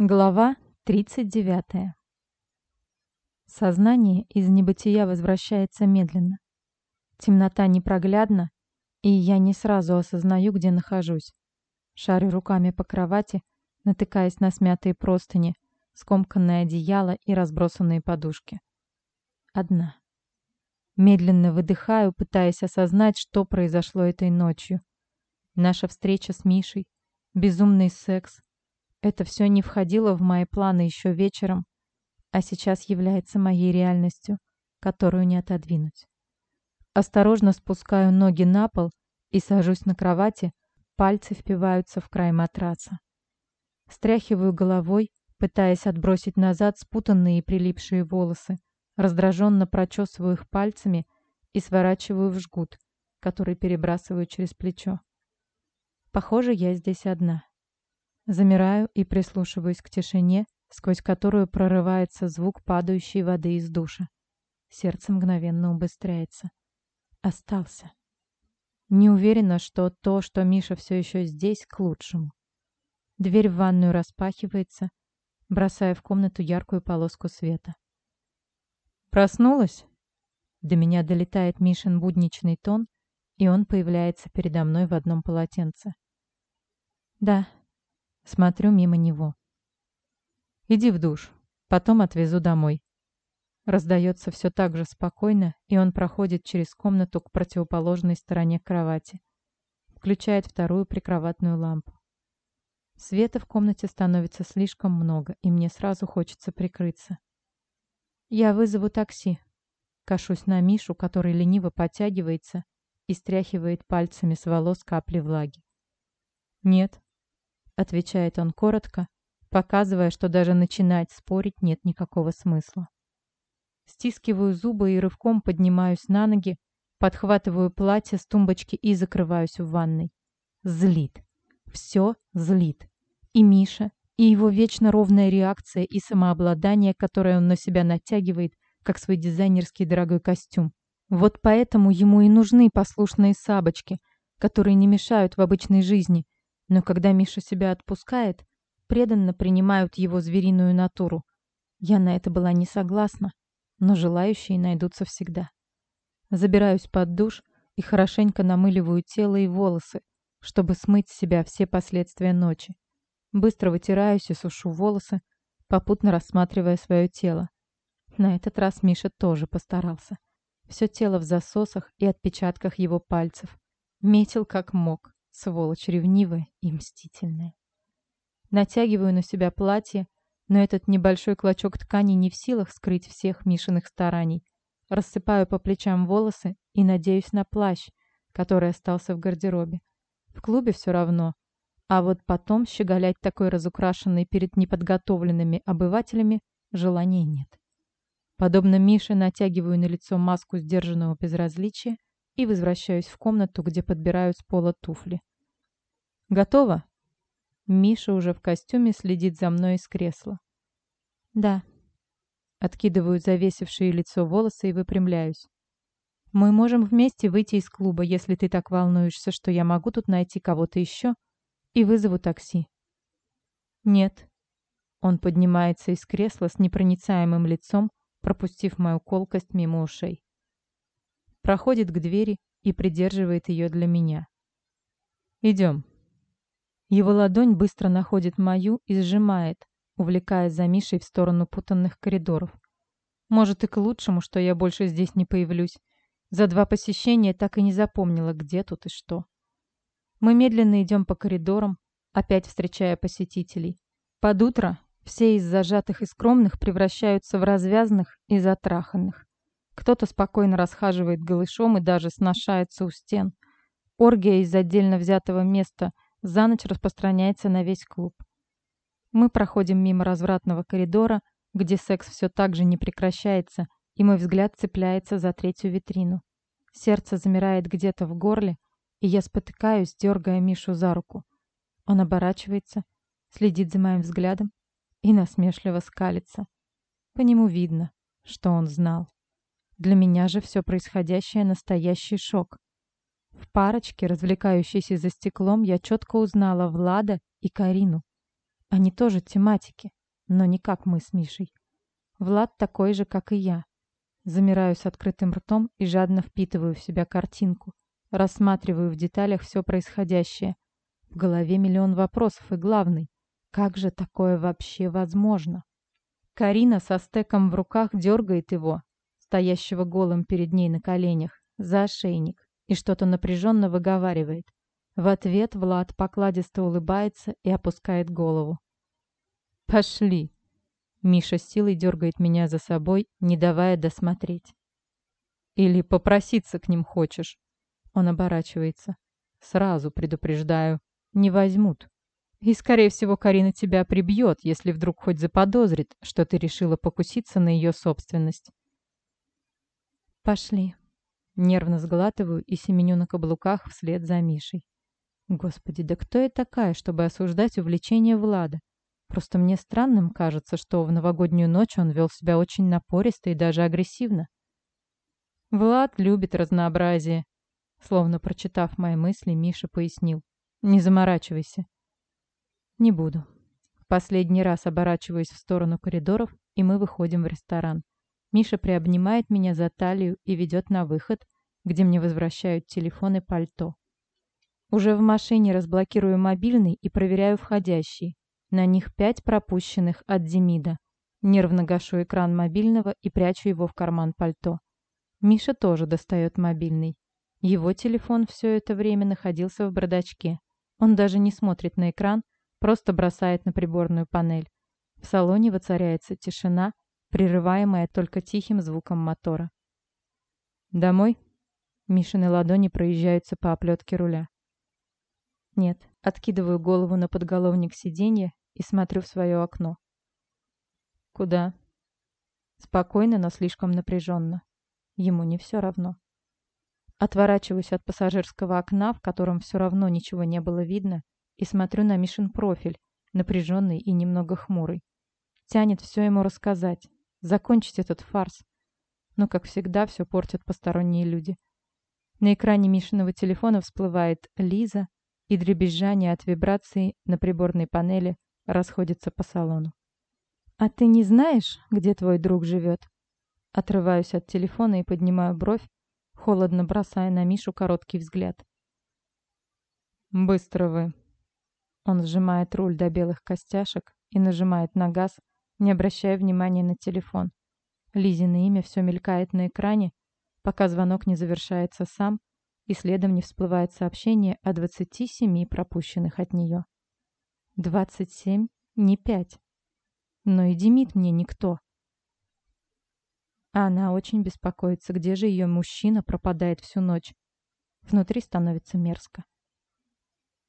Глава 39. Сознание из небытия возвращается медленно. Темнота непроглядна, и я не сразу осознаю, где нахожусь. Шарю руками по кровати, натыкаясь на смятые простыни, скомканное одеяло и разбросанные подушки. Одна. Медленно выдыхаю, пытаясь осознать, что произошло этой ночью. Наша встреча с Мишей, безумный секс, это все не входило в мои планы еще вечером, а сейчас является моей реальностью, которую не отодвинуть. Осторожно спускаю ноги на пол и сажусь на кровати, пальцы впиваются в край матраца. Стряхиваю головой, пытаясь отбросить назад спутанные и прилипшие волосы, раздраженно прочесываю их пальцами и сворачиваю в жгут, который перебрасываю через плечо. Похоже, я здесь одна. Замираю и прислушиваюсь к тишине, сквозь которую прорывается звук падающей воды из душа. Сердце мгновенно убыстряется. Остался. Не уверена, что то, что Миша все еще здесь, к лучшему. Дверь в ванную распахивается, бросая в комнату яркую полоску света. «Проснулась?» До меня долетает Мишин будничный тон, и он появляется передо мной в одном полотенце. «Да», Смотрю мимо него. «Иди в душ. Потом отвезу домой». Раздается все так же спокойно, и он проходит через комнату к противоположной стороне кровати. Включает вторую прикроватную лампу. Света в комнате становится слишком много, и мне сразу хочется прикрыться. «Я вызову такси». Кашусь на Мишу, который лениво подтягивается и стряхивает пальцами с волос капли влаги. «Нет, отвечает он коротко, показывая, что даже начинать спорить нет никакого смысла. Стискиваю зубы и рывком поднимаюсь на ноги, подхватываю платье с тумбочки и закрываюсь в ванной. Злит. Все злит. И Миша, и его вечно ровная реакция и самообладание, которое он на себя натягивает, как свой дизайнерский дорогой костюм. Вот поэтому ему и нужны послушные сабочки, которые не мешают в обычной жизни – но когда Миша себя отпускает, преданно принимают его звериную натуру. Я на это была не согласна, но желающие найдутся всегда. Забираюсь под душ и хорошенько намыливаю тело и волосы, чтобы смыть с себя все последствия ночи. Быстро вытираюсь и сушу волосы, попутно рассматривая свое тело. На этот раз Миша тоже постарался. Все тело в засосах и отпечатках его пальцев. Метил как мог. Сволочь ревнивая и мстительная. Натягиваю на себя платье, но этот небольшой клочок ткани не в силах скрыть всех Мишиных стараний. Рассыпаю по плечам волосы и надеюсь на плащ, который остался в гардеробе. В клубе все равно. А вот потом щеголять такой разукрашенной перед неподготовленными обывателями желания нет. Подобно Мише натягиваю на лицо маску сдержанного безразличия и возвращаюсь в комнату, где подбираю с пола туфли. Готово? Миша уже в костюме следит за мной из кресла. Да. Откидываю завесившие лицо волосы и выпрямляюсь. Мы можем вместе выйти из клуба, если ты так волнуешься, что я могу тут найти кого-то еще, и вызову такси. Нет. Он поднимается из кресла с непроницаемым лицом, пропустив мою колкость мимо ушей. Проходит к двери и придерживает ее для меня. Идем. Его ладонь быстро находит мою и сжимает, увлекая за Мишей в сторону путанных коридоров. Может и к лучшему, что я больше здесь не появлюсь. За два посещения так и не запомнила, где тут и что. Мы медленно идем по коридорам, опять встречая посетителей. Под утро все из зажатых и скромных превращаются в развязных и затраханных. Кто-то спокойно расхаживает голышом и даже сношается у стен. Оргия из отдельно взятого места – за ночь распространяется на весь клуб. Мы проходим мимо развратного коридора, где секс все так же не прекращается, и мой взгляд цепляется за третью витрину. Сердце замирает где-то в горле, и я спотыкаюсь, дергая Мишу за руку. Он оборачивается, следит за моим взглядом и насмешливо скалится. По нему видно, что он знал. Для меня же все происходящее настоящий шок. В парочке, развлекающейся за стеклом, я четко узнала Влада и Карину. Они тоже тематики, но не как мы с Мишей. Влад такой же, как и я. Замираю с открытым ртом и жадно впитываю в себя картинку. Рассматриваю в деталях все происходящее. В голове миллион вопросов, и главный — как же такое вообще возможно? Карина со стеком в руках дергает его, стоящего голым перед ней на коленях, за ошейник и что-то напряженно выговаривает. В ответ Влад покладисто улыбается и опускает голову. «Пошли!» Миша силой дергает меня за собой, не давая досмотреть. «Или попроситься к ним хочешь?» Он оборачивается. «Сразу предупреждаю, не возьмут. И, скорее всего, Карина тебя прибьет, если вдруг хоть заподозрит, что ты решила покуситься на ее собственность». «Пошли». Нервно сглатываю и семеню на каблуках вслед за Мишей. Господи, да кто я такая, чтобы осуждать увлечение Влада? Просто мне странным кажется, что в новогоднюю ночь он вел себя очень напористо и даже агрессивно. Влад любит разнообразие. Словно прочитав мои мысли, Миша пояснил. Не заморачивайся. Не буду. Последний раз оборачиваюсь в сторону коридоров, и мы выходим в ресторан. Миша приобнимает меня за талию и ведет на выход, где мне возвращают телефон и пальто. Уже в машине разблокирую мобильный и проверяю входящий. На них пять пропущенных от Демида. Нервно гашу экран мобильного и прячу его в карман пальто. Миша тоже достает мобильный. Его телефон все это время находился в бардачке. Он даже не смотрит на экран, просто бросает на приборную панель. В салоне воцаряется тишина, прерываемая только тихим звуком мотора. «Домой?» Мишины ладони проезжаются по оплетке руля. Нет, откидываю голову на подголовник сиденья и смотрю в свое окно. Куда? Спокойно, но слишком напряженно. Ему не все равно. Отворачиваюсь от пассажирского окна, в котором все равно ничего не было видно, и смотрю на Мишин профиль, напряженный и немного хмурый. Тянет все ему рассказать, закончить этот фарс. Но, как всегда, все портят посторонние люди. На экране Мишиного телефона всплывает Лиза, и дребезжание от вибрации на приборной панели расходится по салону. «А ты не знаешь, где твой друг живет?» Отрываюсь от телефона и поднимаю бровь, холодно бросая на Мишу короткий взгляд. «Быстро вы!» Он сжимает руль до белых костяшек и нажимает на газ, не обращая внимания на телефон. Лизино имя все мелькает на экране, пока звонок не завершается сам, и следом не всплывает сообщение о 27 пропущенных от нее. 27, не 5. Но и Демид мне никто. А она очень беспокоится, где же ее мужчина пропадает всю ночь. Внутри становится мерзко.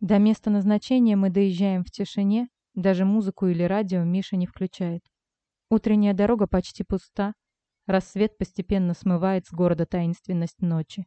До места назначения мы доезжаем в тишине, даже музыку или радио Миша не включает. Утренняя дорога почти пуста, рассвет постепенно смывает с города таинственность ночи.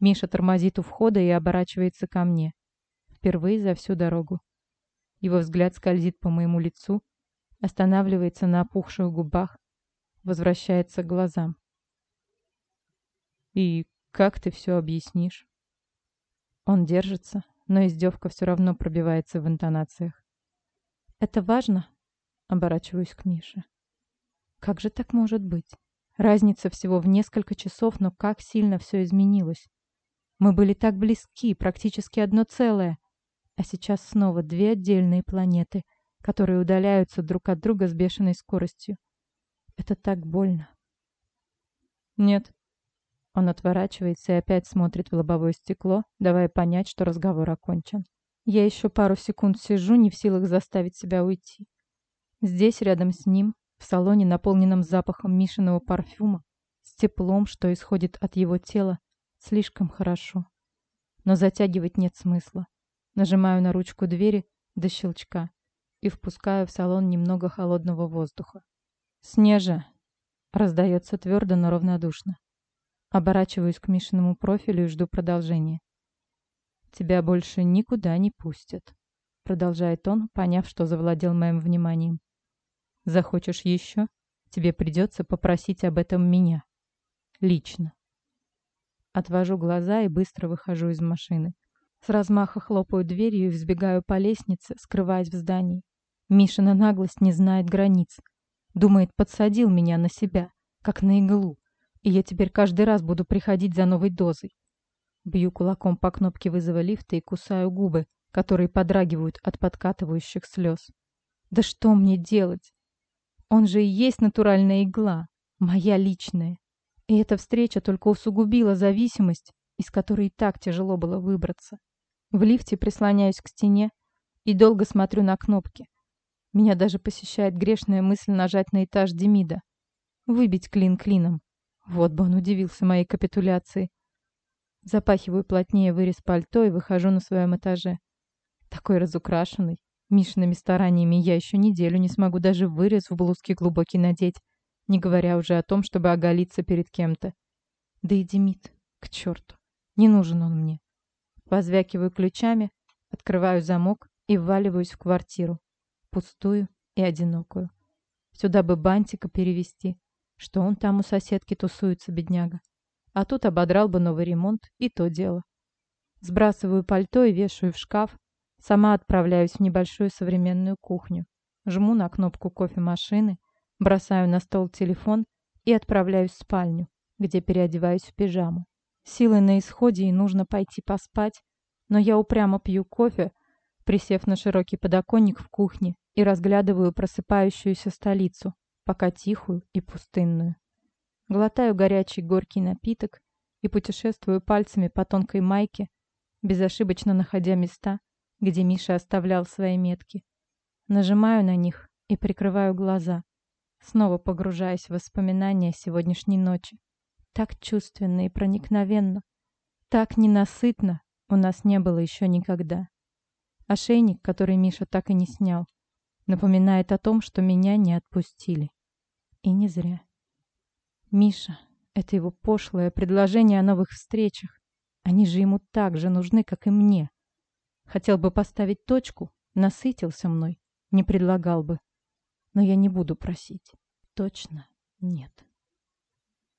Миша тормозит у входа и оборачивается ко мне. Впервые за всю дорогу. Его взгляд скользит по моему лицу, останавливается на опухших губах, возвращается к глазам. «И как ты все объяснишь?» Он держится, но издевка все равно пробивается в интонациях. «Это важно?» — оборачиваюсь к Мише. «Как же так может быть? Разница всего в несколько часов, но как сильно все изменилось. Мы были так близки, практически одно целое. А сейчас снова две отдельные планеты, которые удаляются друг от друга с бешеной скоростью. Это так больно. Нет. Он отворачивается и опять смотрит в лобовое стекло, давая понять, что разговор окончен. Я еще пару секунд сижу, не в силах заставить себя уйти. Здесь, рядом с ним, в салоне, наполненном запахом Мишиного парфюма, с теплом, что исходит от его тела, Слишком хорошо. Но затягивать нет смысла. Нажимаю на ручку двери до щелчка и впускаю в салон немного холодного воздуха. «Снежа!» Раздается твердо, но равнодушно. Оборачиваюсь к Мишиному профилю и жду продолжения. «Тебя больше никуда не пустят», — продолжает он, поняв, что завладел моим вниманием. «Захочешь еще? Тебе придется попросить об этом меня. Лично». Отвожу глаза и быстро выхожу из машины. С размаха хлопаю дверью и взбегаю по лестнице, скрываясь в здании. Мишина наглость не знает границ. Думает, подсадил меня на себя, как на иглу, и я теперь каждый раз буду приходить за новой дозой. Бью кулаком по кнопке вызова лифта и кусаю губы, которые подрагивают от подкатывающих слез. Да что мне делать? Он же и есть натуральная игла, моя личная. И эта встреча только усугубила зависимость, из которой и так тяжело было выбраться. В лифте прислоняюсь к стене и долго смотрю на кнопки. Меня даже посещает грешная мысль нажать на этаж Демида. Выбить клин клином. Вот бы он удивился моей капитуляции. Запахиваю плотнее вырез пальто и выхожу на своем этаже. Такой разукрашенный. Мишиными стараниями я еще неделю не смогу даже вырез в блузке глубокий надеть, не говоря уже о том, чтобы оголиться перед кем-то. Да и Демид, к черту, не нужен он мне. Позвякиваю ключами, открываю замок и вваливаюсь в квартиру. Пустую и одинокую. Сюда бы бантика перевести, что он там у соседки тусуется, бедняга. А тут ободрал бы новый ремонт, и то дело. Сбрасываю пальто и вешаю в шкаф. Сама отправляюсь в небольшую современную кухню. Жму на кнопку кофемашины, бросаю на стол телефон и отправляюсь в спальню, где переодеваюсь в пижаму. Силы на исходе и нужно пойти поспать, но я упрямо пью кофе, присев на широкий подоконник в кухне и разглядываю просыпающуюся столицу, пока тихую и пустынную. Глотаю горячий горький напиток и путешествую пальцами по тонкой майке, безошибочно находя места, где Миша оставлял свои метки. Нажимаю на них и прикрываю глаза, снова погружаясь в воспоминания сегодняшней ночи. Так чувственно и проникновенно, так ненасытно у нас не было еще никогда. Ошейник, который Миша так и не снял, напоминает о том, что меня не отпустили. И не зря. Миша, это его пошлое предложение о новых встречах. Они же ему так же нужны, как и мне. Хотел бы поставить точку, насытился мной, не предлагал бы. Но я не буду просить. Точно нет.